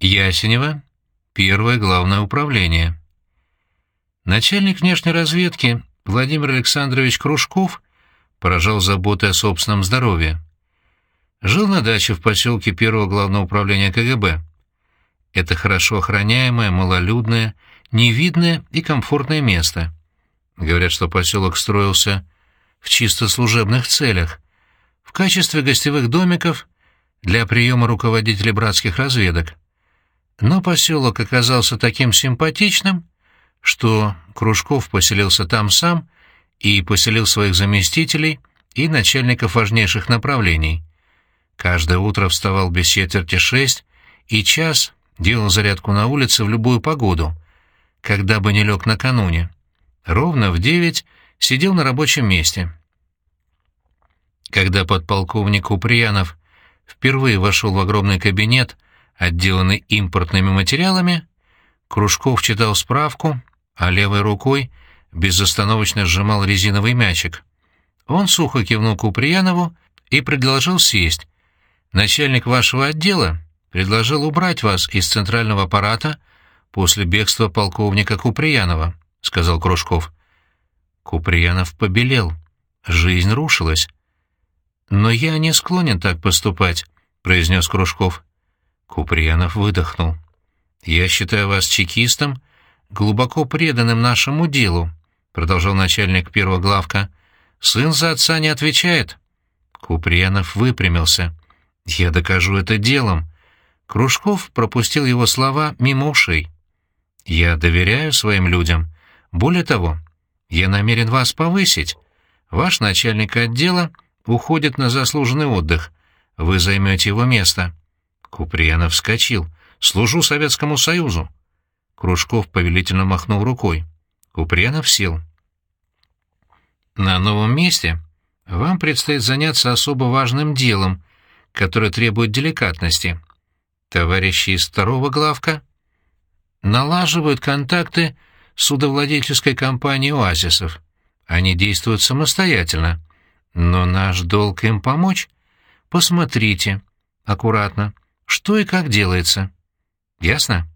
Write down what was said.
Ясенева, первое главное управление. Начальник внешней разведки Владимир Александрович Кружков поражал заботой о собственном здоровье. Жил на даче в поселке первого главного управления КГБ. Это хорошо охраняемое, малолюдное, невидное и комфортное место. Говорят, что поселок строился в чисто служебных целях, в качестве гостевых домиков для приема руководителей братских разведок. Но поселок оказался таким симпатичным, что Кружков поселился там сам и поселил своих заместителей и начальников важнейших направлений. Каждое утро вставал без четверти шесть и час делал зарядку на улице в любую погоду, когда бы не лег накануне. Ровно в девять сидел на рабочем месте. Когда подполковник Уприянов впервые вошел в огромный кабинет, отделанный импортными материалами, Кружков читал справку, а левой рукой безостановочно сжимал резиновый мячик. Он сухо кивнул Куприянову и предложил сесть. «Начальник вашего отдела предложил убрать вас из центрального аппарата после бегства полковника Куприянова», — сказал Кружков. Куприянов побелел. Жизнь рушилась. «Но я не склонен так поступать», — произнес Кружков. Куприянов выдохнул. «Я считаю вас чекистом, глубоко преданным нашему делу», — продолжал начальник первого главка. «Сын за отца не отвечает». Куприянов выпрямился. «Я докажу это делом». Кружков пропустил его слова мимо ушей. «Я доверяю своим людям. Более того, я намерен вас повысить. Ваш начальник отдела уходит на заслуженный отдых. Вы займете его место». Куприянов вскочил. «Служу Советскому Союзу». Кружков повелительно махнул рукой. Куприянов сел. «На новом месте вам предстоит заняться особо важным делом, которое требует деликатности. Товарищи из второго главка налаживают контакты с судовладельческой компанией «Оазисов». Они действуют самостоятельно. Но наш долг им помочь. Посмотрите, аккуратно, что и как делается. Ясно?